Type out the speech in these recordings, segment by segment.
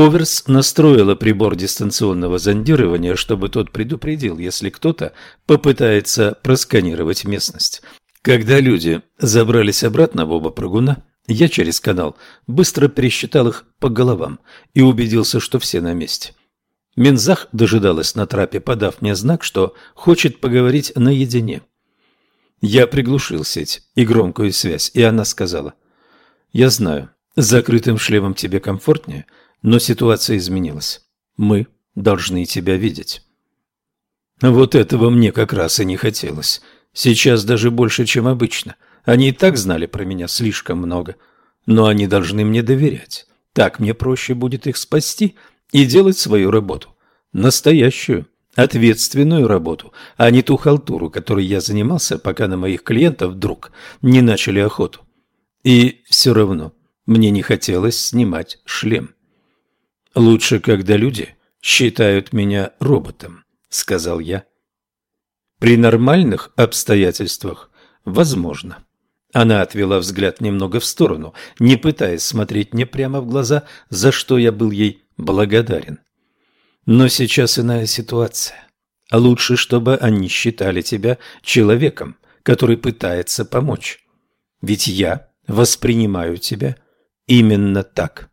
Оверс настроила прибор дистанционного зондирования, чтобы тот предупредил, если кто-то попытается просканировать местность. Когда люди забрались обратно в оба прыгуна, я через канал быстро пересчитал их по головам и убедился, что все на месте. Минзах дожидалась на трапе, подав мне знак, что хочет поговорить наедине. Я приглушил сеть и громкую связь, и она сказала, «Я знаю, с закрытым шлемом тебе комфортнее, но ситуация изменилась. Мы должны тебя видеть. Вот этого мне как раз и не хотелось. Сейчас даже больше, чем обычно. Они и так знали про меня слишком много. Но они должны мне доверять. Так мне проще будет их спасти и делать свою работу. Настоящую, ответственную работу, а не ту халтуру, которой я занимался, пока на моих клиентов вдруг не начали охоту. И все равно мне не хотелось снимать шлем. «Лучше, когда люди считают меня роботом», — сказал я. «При нормальных обстоятельствах возможно». Она отвела взгляд немного в сторону, не пытаясь смотреть мне прямо в глаза, за что я был ей благодарен. Но сейчас иная ситуация. Лучше, чтобы они считали тебя человеком, который пытается помочь. Ведь я воспринимаю тебя именно так.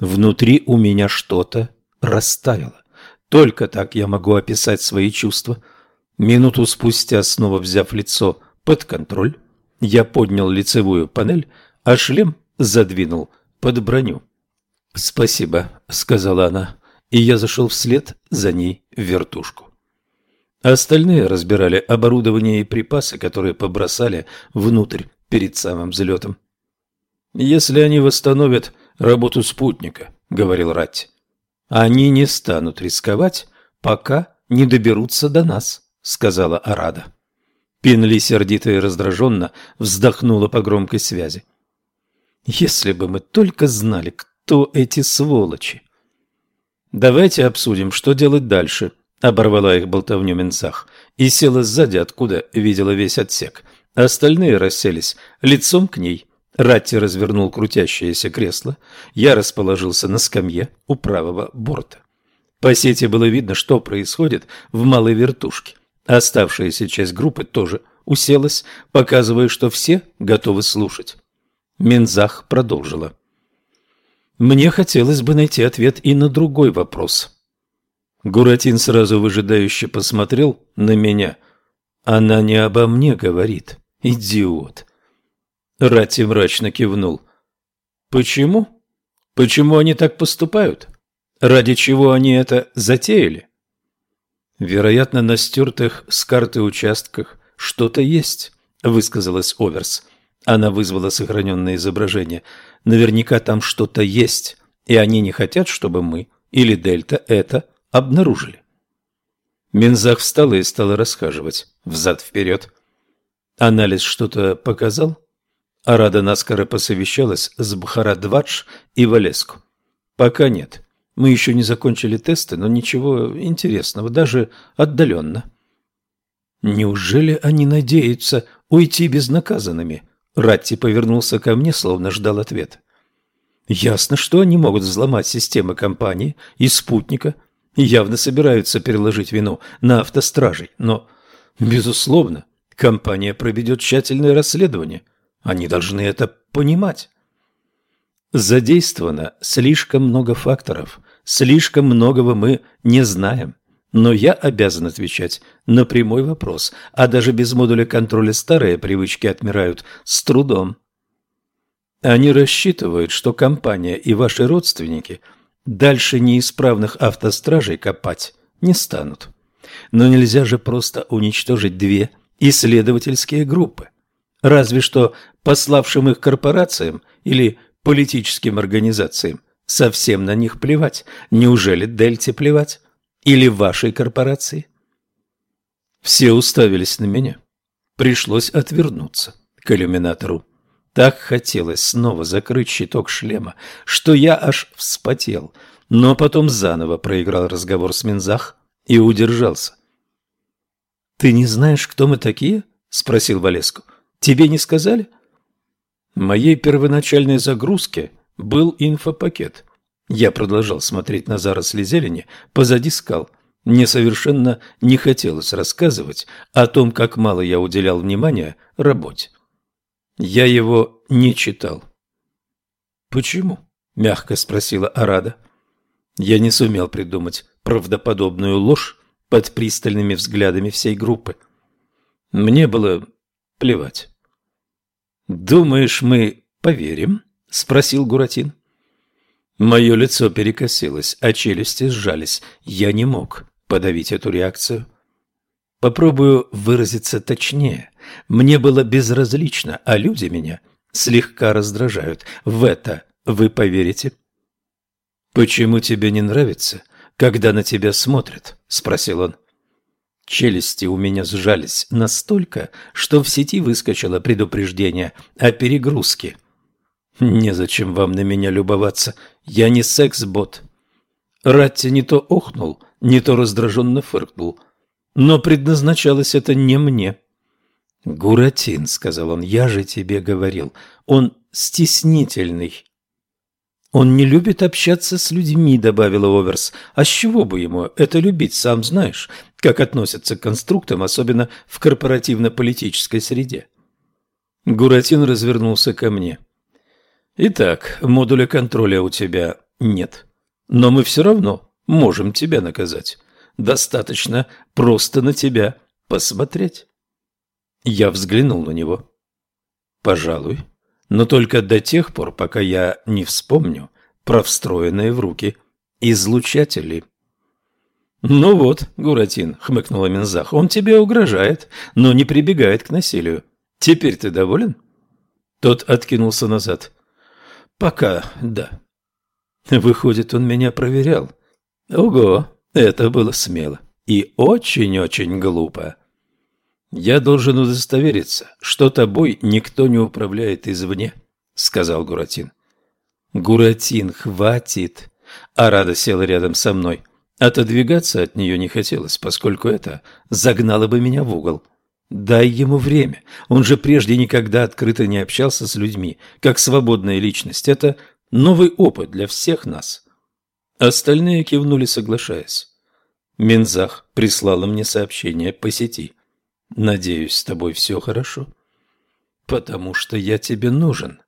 Внутри у меня что-то растаяло. Только так я могу описать свои чувства. Минуту спустя, снова взяв лицо под контроль, я поднял лицевую панель, а шлем задвинул под броню. «Спасибо», — сказала она, и я зашел вслед за ней в вертушку. Остальные разбирали оборудование и припасы, которые побросали внутрь перед самым взлетом. Если они восстановят работу спутника, говорил Ратти. Они не станут рисковать, пока не доберутся до нас, сказала Арада. Пинли сердито и раздраженно вздохнула по громкой связи. Если бы мы только знали, кто эти сволочи. Давайте обсудим, что делать дальше, оборвала их болтовню Менсах и села сзади, откуда видела весь отсек. Остальные расселись лицом к ней. Ратти развернул крутящееся кресло. Я расположился на скамье у правого борта. По сети было видно, что происходит в малой вертушке. Оставшаяся часть группы тоже уселась, показывая, что все готовы слушать. Мензах продолжила. «Мне хотелось бы найти ответ и на другой вопрос». Гуратин сразу выжидающе посмотрел на меня. «Она не обо мне говорит, идиот». Ратти мрачно кивнул. «Почему? Почему они так поступают? Ради чего они это затеяли?» «Вероятно, на стертых с карты участках что-то есть», — высказалась Оверс. Она вызвала сохраненное изображение. «Наверняка там что-то есть, и они не хотят, чтобы мы или Дельта это обнаружили». Минзах встала и стала расхаживать взад-вперед. Анализ что-то показал? Арада наскоро посовещалась с Бхарадвадж и Валеску. «Пока нет. Мы еще не закончили тесты, но ничего интересного, даже отдаленно». «Неужели они надеются уйти безнаказанными?» Ратти повернулся ко мне, словно ждал ответа. «Ясно, что они могут взломать системы компании и спутника и явно собираются переложить вину на автостражей, но, безусловно, компания проведет тщательное расследование – они должны это понимать. Задействовано слишком много факторов, слишком многого мы не знаем. Но я обязан отвечать на прямой вопрос, а даже без модуля контроля старые привычки отмирают с трудом. Они рассчитывают, что компания и ваши родственники дальше неисправных автостражей копать не станут. Но нельзя же просто уничтожить две исследовательские группы. Разве что пославшим их корпорациям или политическим организациям совсем на них плевать. Неужели Дельте плевать? Или вашей корпорации? Все уставились на меня. Пришлось отвернуться к иллюминатору. Так хотелось снова закрыть щиток шлема, что я аж вспотел, но потом заново проиграл разговор с Минзах и удержался. «Ты не знаешь, кто мы такие?» – спросил Валеску. Тебе не сказали? Моей первоначальной загрузке был инфопакет. Я продолжал смотреть на заросли зелени позади скал. Мне совершенно не хотелось рассказывать о том, как мало я уделял внимания работе. Я его не читал. «Почему?» – мягко спросила Арада. Я не сумел придумать правдоподобную ложь под пристальными взглядами всей группы. Мне было плевать. «Думаешь, мы поверим?» – спросил Гуратин. Мое лицо перекосилось, а челюсти сжались. Я не мог подавить эту реакцию. Попробую выразиться точнее. Мне было безразлично, а люди меня слегка раздражают. В это вы поверите? «Почему тебе не нравится, когда на тебя смотрят?» – спросил он. Челюсти у меня сжались настолько, что в сети выскочило предупреждение о перегрузке. «Незачем вам на меня любоваться, я не секс-бот». Ратти не то охнул, не то раздраженно фыркнул. Но предназначалось это не мне. «Гуратин», — сказал он, — «я же тебе говорил, он стеснительный». «Он не любит общаться с людьми», — добавила Оверс. «А с чего бы ему это любить, сам знаешь, как относятся к конструктам, особенно в корпоративно-политической среде?» Гуратин развернулся ко мне. «Итак, модуля контроля у тебя нет, но мы все равно можем тебя наказать. Достаточно просто на тебя посмотреть». Я взглянул на него. «Пожалуй, но только до тех пор, пока я не вспомню про встроенные в руки излучатели». «Ну вот, Гуратин», — хмыкнула Минзах, — «он тебе угрожает, но не прибегает к насилию. Теперь ты доволен?» Тот откинулся назад. «Пока да». Выходит, он меня проверял. Ого, это было смело и очень-очень глупо. «Я должен удостовериться, что тобой никто не управляет извне», — сказал Гуратин. «Гуратин, хватит!» Арада села рядом со мной. Отодвигаться от нее не хотелось, поскольку это загнало бы меня в угол. Дай ему время. Он же прежде никогда открыто не общался с людьми, как свободная личность. Это новый опыт для всех нас. Остальные кивнули, соглашаясь. Минзах прислала мне сообщение по сети. Надеюсь, с тобой все хорошо? Потому что я тебе нужен.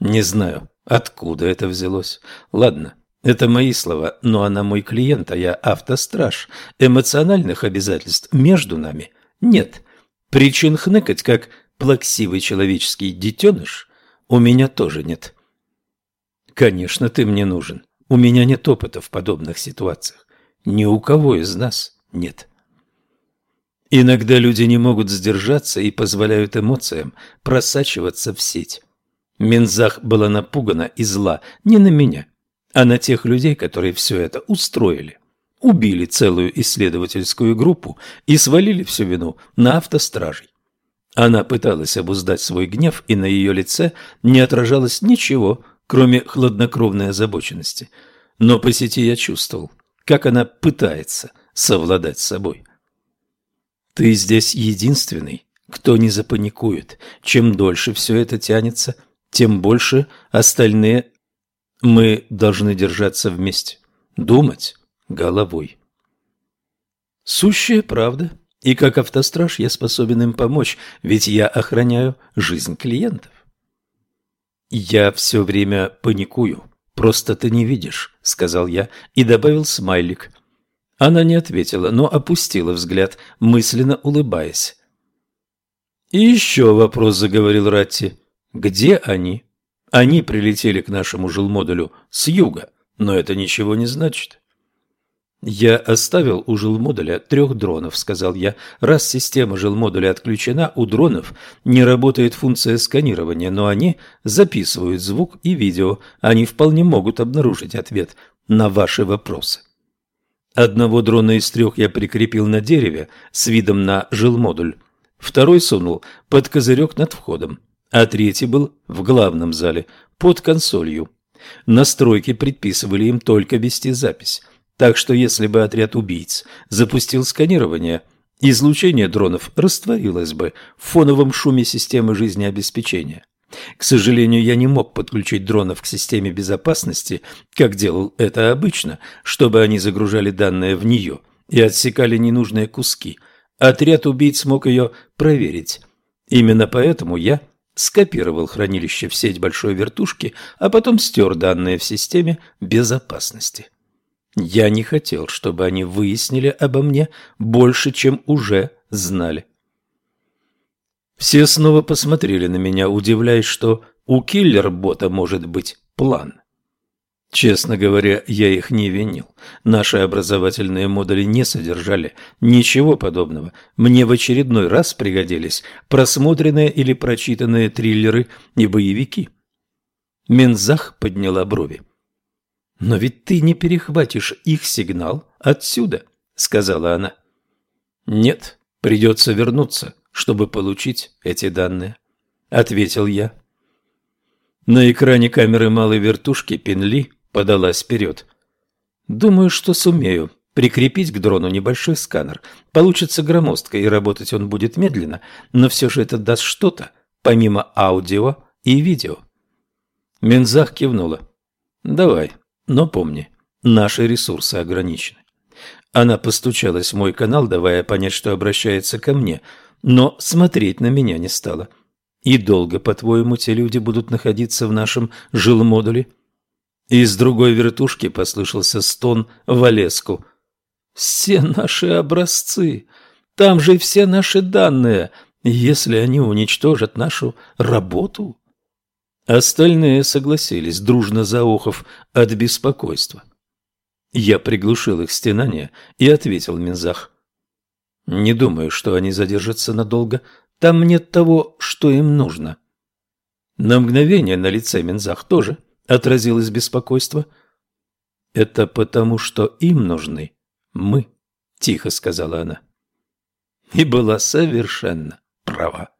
Не знаю, откуда это взялось. Ладно, это мои слова, но она мой клиент, а я автостраж. Эмоциональных обязательств между нами нет. Причин хныкать, как плаксивый человеческий детеныш, у меня тоже нет. Конечно, ты мне нужен. У меня нет опыта в подобных ситуациях. Ни у кого из нас нет. Иногда люди не могут сдержаться и позволяют эмоциям просачиваться в сеть. Минзах была напугана и зла не на меня, а на тех людей, которые все это устроили. Убили целую исследовательскую группу и свалили всю вину на автостражей. Она пыталась обуздать свой гнев, и на ее лице не отражалось ничего, кроме хладнокровной озабоченности. Но по сети я чувствовал, как она пытается совладать с собой. Ты здесь единственный, кто не запаникует. Чем дольше все это тянется, тем больше остальные... Мы должны держаться вместе, думать головой. Сущая правда. И как автостраж я способен им помочь, ведь я охраняю жизнь клиентов. Я все время паникую. Просто ты не видишь, сказал я и добавил смайлик – она не ответила, но опустила взгляд, мысленно улыбаясь. «И еще вопрос», — заговорил Ратти. «Где они?» «Они прилетели к нашему жилмодулю с юга, но это ничего не значит». «Я оставил у жилмодуля трех дронов», — сказал я. «Раз система жилмодуля отключена, у дронов не работает функция сканирования, но они записывают звук и видео. Они вполне могут обнаружить ответ на ваши вопросы». Одного дрона из трех я прикрепил на дереве с видом на жилмодуль. Второй сунул под козырек над входом, а третий был в главном зале, под консолью. Настройки предписывали им только вести запись. Так что если бы отряд убийц запустил сканирование, излучение дронов растворилось бы в фоновом шуме системы жизнеобеспечения. К сожалению, я не мог подключить дронов к системе безопасности, как делал это обычно, чтобы они загружали данные в нее и отсекали ненужные куски. Отряд убийц мог ее проверить. Именно поэтому я скопировал хранилище в сеть большой вертушки, а потом стер данные в системе безопасности. Я не хотел, чтобы они выяснили обо мне больше, чем уже знали. Все снова посмотрели на меня, удивляясь, что у киллер-бота может быть план. Честно говоря, я их не винил. Наши образовательные модули не содержали ничего подобного. Мне в очередной раз пригодились просмотренные или прочитанные триллеры и боевики. Мензах подняла брови. «Но ведь ты не перехватишь их сигнал отсюда», — сказала она. «Нет, придется вернуться, чтобы получить эти данные», — ответил я. На экране камеры малой вертушки Пенли подалась вперед. «Думаю, что сумею прикрепить к дрону небольшой сканер. Получится громоздко, и работать он будет медленно, но все же это даст что-то, помимо аудио и видео». Мензах кивнула. «Давай, но помни, наши ресурсы ограничены». Она постучалась в мой канал, давая понять, что обращается ко мне, но смотреть на меня не стала. «И долго, по-твоему, те люди будут находиться в нашем жилмодуле?» Из другой вертушки послышался стон Валеску. «Все наши образцы! Там же все наши данные! Если они уничтожат нашу работу...» Остальные согласились, дружно заохов от беспокойства. Я приглушил их стенание и ответил Минзах. «Не думаю, что они задержатся надолго. Там нет того, что им нужно». На мгновение на лице Минзах тоже отразилось беспокойство. «Это потому, что им нужны мы», — тихо сказала она. И была совершенно права.